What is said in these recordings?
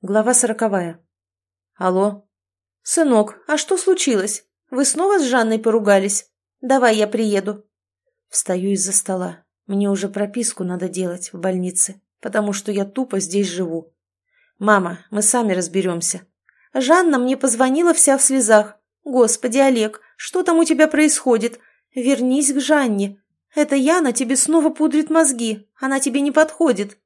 Глава сороковая. Алло. «Сынок, а что случилось? Вы снова с Жанной поругались? Давай я приеду». Встаю из-за стола. Мне уже прописку надо делать в больнице, потому что я тупо здесь живу. Мама, мы сами разберемся. Жанна мне позвонила вся в слезах. Господи, Олег, что там у тебя происходит? Вернись к Жанне. Это Яна тебе снова пудрит мозги. Она тебе не подходит.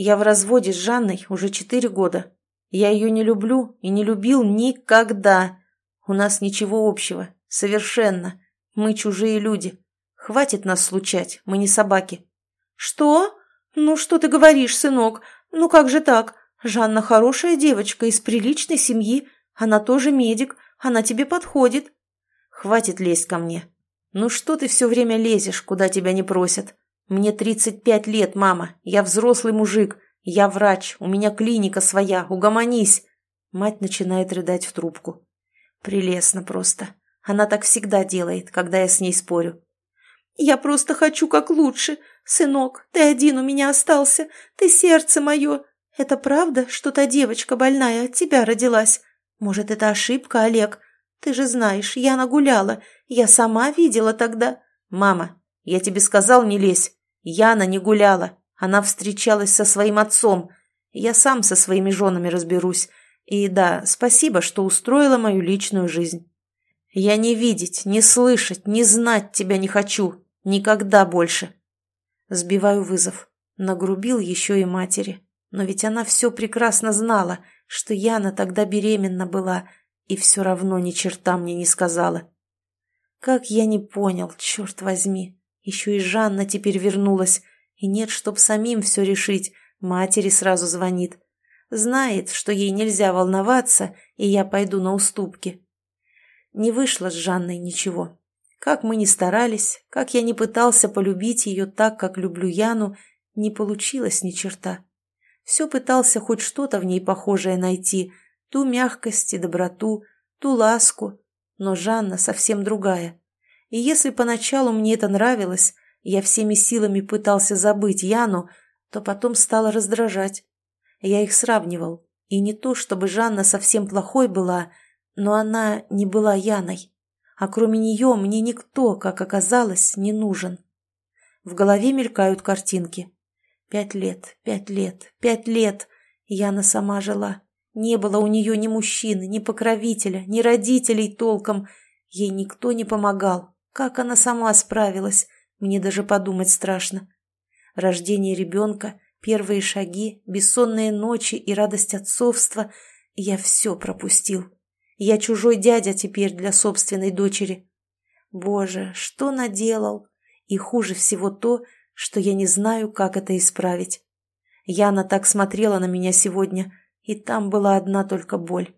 Я в разводе с Жанной уже четыре года. Я ее не люблю и не любил никогда. У нас ничего общего. Совершенно. Мы чужие люди. Хватит нас случать, мы не собаки. Что? Ну что ты говоришь, сынок? Ну как же так? Жанна хорошая девочка из приличной семьи. Она тоже медик. Она тебе подходит. Хватит лезть ко мне. Ну что ты все время лезешь, куда тебя не просят? Мне тридцать пять лет, мама. Я взрослый мужик. Я врач. У меня клиника своя. Угомонись. Мать начинает рыдать в трубку. Прелестно просто. Она так всегда делает, когда я с ней спорю. «Я просто хочу как лучше. Сынок, ты один у меня остался. Ты сердце мое. Это правда, что та девочка больная от тебя родилась? Может, это ошибка, Олег? Ты же знаешь, я нагуляла. Я сама видела тогда». «Мама, я тебе сказал, не лезь. Яна не гуляла. Она встречалась со своим отцом. Я сам со своими женами разберусь. И да, спасибо, что устроила мою личную жизнь. Я не видеть, не слышать, не знать тебя не хочу. Никогда больше. Сбиваю вызов. Нагрубил еще и матери. Но ведь она все прекрасно знала, что Яна тогда беременна была, и все равно ни черта мне не сказала. Как я не понял, черт возьми. Еще и Жанна теперь вернулась, и нет, чтоб самим все решить, матери сразу звонит. Знает, что ей нельзя волноваться, и я пойду на уступки. Не вышло с Жанной ничего. Как мы ни старались, как я не пытался полюбить ее так, как люблю Яну, не получилось ни черта. Все пытался хоть что-то в ней похожее найти, ту мягкость и доброту, ту ласку, но Жанна совсем другая. И если поначалу мне это нравилось, я всеми силами пытался забыть Яну, то потом стало раздражать. Я их сравнивал, и не то, чтобы Жанна совсем плохой была, но она не была Яной а кроме нее мне никто, как оказалось, не нужен. В голове мелькают картинки. Пять лет, пять лет, пять лет. Яна сама жила. Не было у нее ни мужчины, ни покровителя, ни родителей толком. Ей никто не помогал. Как она сама справилась, мне даже подумать страшно. Рождение ребенка, первые шаги, бессонные ночи и радость отцовства – я все пропустил. Я чужой дядя теперь для собственной дочери. Боже, что наделал? И хуже всего то, что я не знаю, как это исправить. Яна так смотрела на меня сегодня, и там была одна только боль.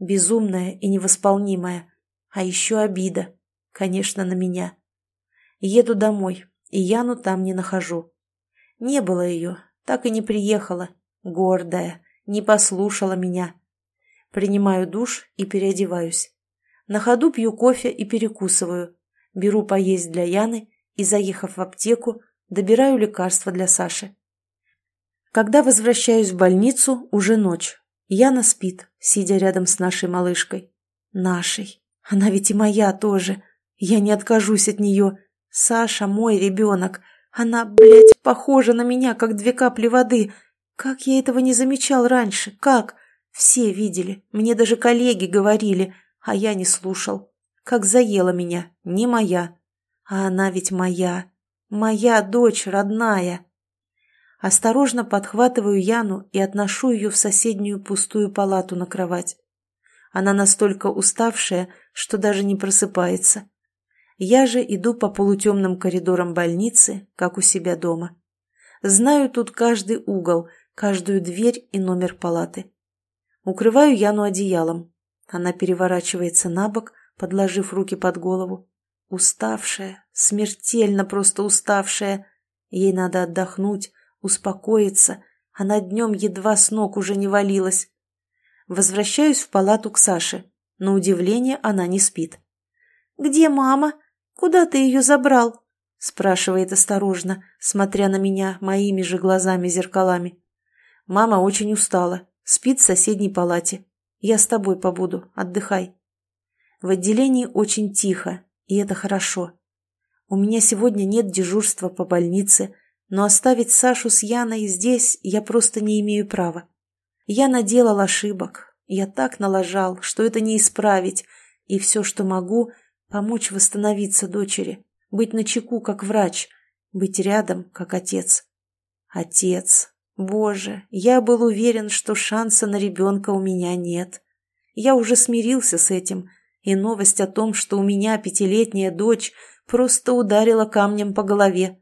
Безумная и невосполнимая. А еще обида. Конечно, на меня. Еду домой, и Яну там не нахожу. Не было ее, так и не приехала. Гордая, не послушала меня. Принимаю душ и переодеваюсь. На ходу пью кофе и перекусываю. Беру поесть для Яны и, заехав в аптеку, добираю лекарства для Саши. Когда возвращаюсь в больницу, уже ночь. Яна спит, сидя рядом с нашей малышкой. Нашей. Она ведь и моя тоже. Я не откажусь от нее. Саша мой ребенок. Она, блядь, похожа на меня, как две капли воды. Как я этого не замечал раньше? Как? Все видели, мне даже коллеги говорили, а я не слушал. Как заела меня, не моя. А она ведь моя. Моя дочь родная. Осторожно подхватываю Яну и отношу ее в соседнюю пустую палату на кровать. Она настолько уставшая, что даже не просыпается. Я же иду по полутемным коридорам больницы, как у себя дома. Знаю тут каждый угол, каждую дверь и номер палаты. Укрываю Яну одеялом. Она переворачивается на бок, подложив руки под голову. Уставшая, смертельно просто уставшая. Ей надо отдохнуть, успокоиться. Она днем едва с ног уже не валилась. Возвращаюсь в палату к Саше. На удивление она не спит. «Где мама? Куда ты ее забрал?» спрашивает осторожно, смотря на меня моими же глазами-зеркалами. Мама очень устала, Спит в соседней палате. Я с тобой побуду, отдыхай. В отделении очень тихо, и это хорошо. У меня сегодня нет дежурства по больнице, но оставить Сашу с Яной здесь я просто не имею права. Я наделал ошибок, я так налажал, что это не исправить, и все, что могу, помочь восстановиться дочери, быть начеку как врач, быть рядом как отец. Отец. Боже, я был уверен, что шанса на ребенка у меня нет. Я уже смирился с этим, и новость о том, что у меня пятилетняя дочь, просто ударила камнем по голове.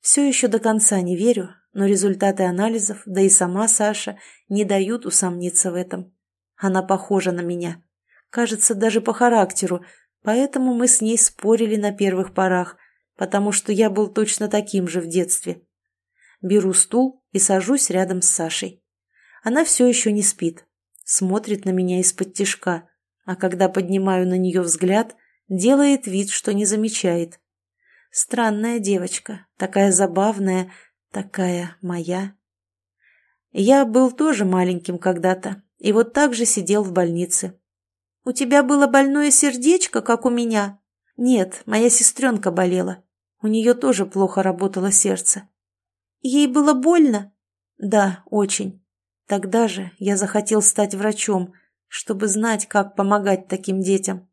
Все еще до конца не верю, но результаты анализов, да и сама Саша, не дают усомниться в этом. Она похожа на меня. Кажется, даже по характеру, поэтому мы с ней спорили на первых порах, потому что я был точно таким же в детстве. Беру стул и сажусь рядом с Сашей. Она все еще не спит, смотрит на меня из-под тишка, а когда поднимаю на нее взгляд, делает вид, что не замечает. Странная девочка, такая забавная, такая моя. Я был тоже маленьким когда-то, и вот так же сидел в больнице. «У тебя было больное сердечко, как у меня?» «Нет, моя сестренка болела. У нее тоже плохо работало сердце». «Ей было больно?» «Да, очень. Тогда же я захотел стать врачом, чтобы знать, как помогать таким детям.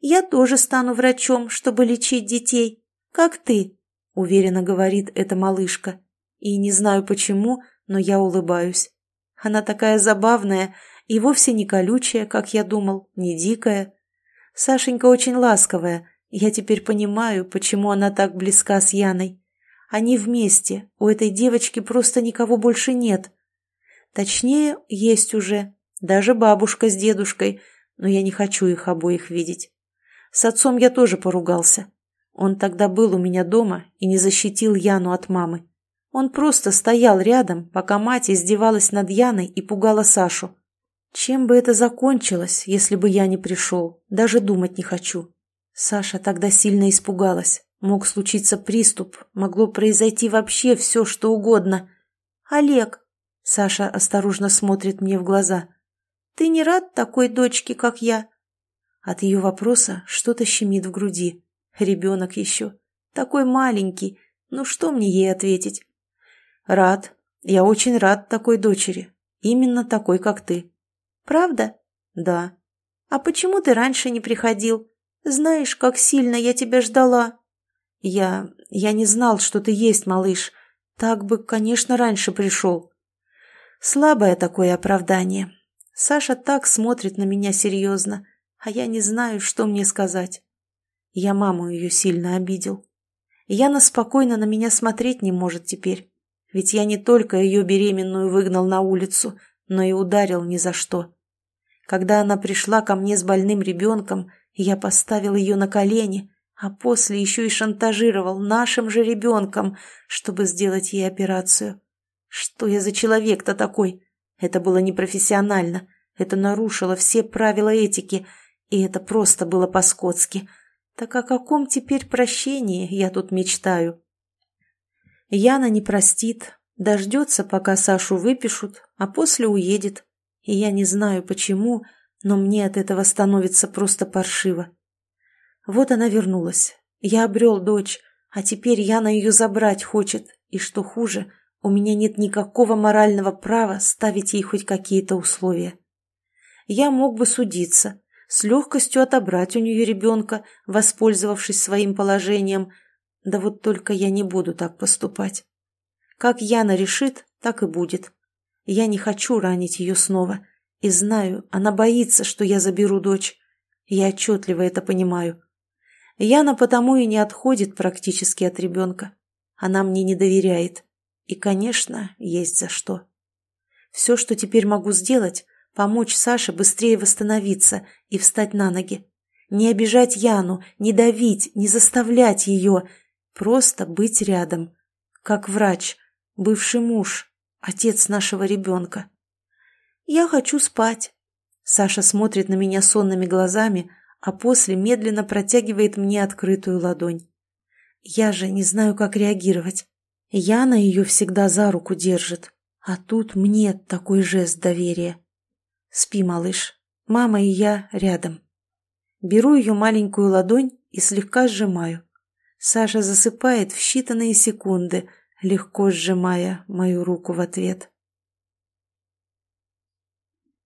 «Я тоже стану врачом, чтобы лечить детей, как ты», — уверенно говорит эта малышка. И не знаю почему, но я улыбаюсь. Она такая забавная и вовсе не колючая, как я думал, не дикая. Сашенька очень ласковая, я теперь понимаю, почему она так близка с Яной. Они вместе, у этой девочки просто никого больше нет. Точнее, есть уже, даже бабушка с дедушкой, но я не хочу их обоих видеть. С отцом я тоже поругался. Он тогда был у меня дома и не защитил Яну от мамы. Он просто стоял рядом, пока мать издевалась над Яной и пугала Сашу. Чем бы это закончилось, если бы я не пришел? Даже думать не хочу. Саша тогда сильно испугалась. Мог случиться приступ, могло произойти вообще все, что угодно. «Олег!» Саша осторожно смотрит мне в глаза. Ты не рад такой дочке, как я?» От ее вопроса что-то щемит в груди. Ребенок еще. Такой маленький. Ну что мне ей ответить? «Рад. Я очень рад такой дочери. Именно такой, как ты». «Правда?» «Да». «А почему ты раньше не приходил? Знаешь, как сильно я тебя ждала». «Я... я не знал, что ты есть, малыш. Так бы, конечно, раньше пришел». Слабое такое оправдание. Саша так смотрит на меня серьезно, а я не знаю, что мне сказать. Я маму ее сильно обидел. Яна спокойно на меня смотреть не может теперь, ведь я не только ее беременную выгнал на улицу, но и ударил ни за что. Когда она пришла ко мне с больным ребенком, я поставил ее на колени, а после еще и шантажировал нашим же ребенком, чтобы сделать ей операцию. Что я за человек-то такой? Это было непрофессионально, это нарушило все правила этики, и это просто было по-скотски. Так о каком теперь прощении я тут мечтаю? Яна не простит, дождется, пока Сашу выпишут, а после уедет. И я не знаю почему, но мне от этого становится просто паршиво. Вот она вернулась. Я обрел дочь, а теперь Яна ее забрать хочет, и что хуже, у меня нет никакого морального права ставить ей хоть какие-то условия. Я мог бы судиться, с легкостью отобрать у нее ребенка, воспользовавшись своим положением, да вот только я не буду так поступать. Как Яна решит, так и будет. Я не хочу ранить ее снова, и знаю, она боится, что я заберу дочь. Я отчетливо это понимаю. Яна потому и не отходит практически от ребенка. Она мне не доверяет. И, конечно, есть за что. Все, что теперь могу сделать, помочь Саше быстрее восстановиться и встать на ноги. Не обижать Яну, не давить, не заставлять ее. Просто быть рядом. Как врач, бывший муж, отец нашего ребенка. «Я хочу спать». Саша смотрит на меня сонными глазами, а после медленно протягивает мне открытую ладонь. Я же не знаю, как реагировать. Яна ее всегда за руку держит, А тут мне такой жест доверия. Спи, малыш. Мама и я рядом. Беру ее маленькую ладонь и слегка сжимаю. Саша засыпает в считанные секунды, легко сжимая мою руку в ответ.